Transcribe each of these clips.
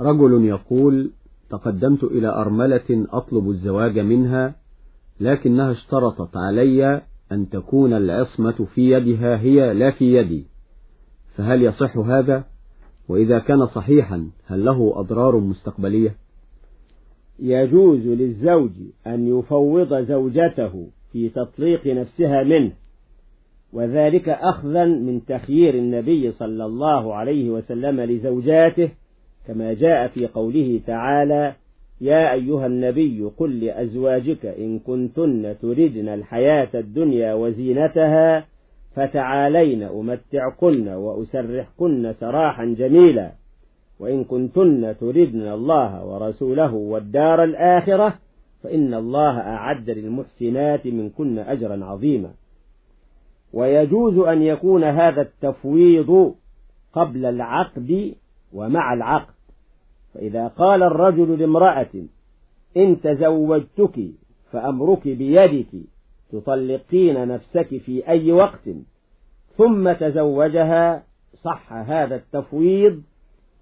رجل يقول تقدمت إلى أرملة أطلب الزواج منها لكنها اشترطت علي أن تكون العصمة في يدها هي لا في يدي فهل يصح هذا؟ وإذا كان صحيحا هل له أضرار مستقبلية؟ يجوز للزوج أن يفوض زوجته في تطليق نفسها منه وذلك أخذا من تخيير النبي صلى الله عليه وسلم لزوجاته كما جاء في قوله تعالى يا أيها النبي قل لأزواجك إن كنتن تردن الحياة الدنيا وزينتها فتعالين أمتعكن وأسرحكن سراحا جميلا وإن كنتن تردن الله ورسوله والدار الآخرة فإن الله أعد للمحسنات منكن أجرا عظيما. ويجوز أن يكون هذا التفويض قبل العقد ومع العقد. فإذا قال الرجل لامرأة إن تزوجتك فأمرك بيدك تطلقين نفسك في أي وقت ثم تزوجها صح هذا التفويض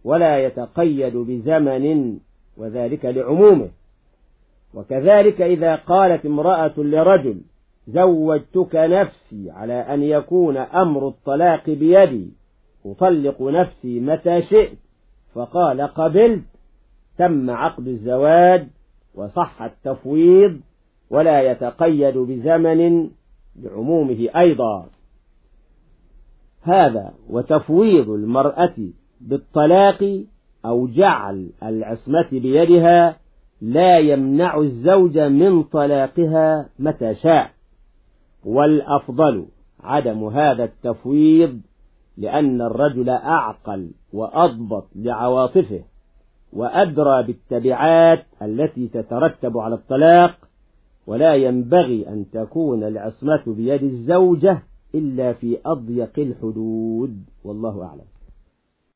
ولا يتقيد بزمن وذلك لعمومه. وكذلك إذا قالت امرأة لرجل زوجتك نفسي على أن يكون أمر الطلاق بيدي أطلق نفسي متى شئت. فقال قبلت. تم عقد الزواج وصح التفويض ولا يتقيد بزمن لعمومه أيضا. هذا وتفويض المرأة بالطلاق أو جعل العصمة بيدها لا يمنع الزوج من طلاقها متى شاء. والأفضل عدم هذا التفويض لأن الرجل أعقل وأضبط لعواطفه وأدرى بالتبعات التي تترتب على الطلاق ولا ينبغي أن تكون العصمة بيد الزوجة إلا في أضيق الحدود. والله أعلم.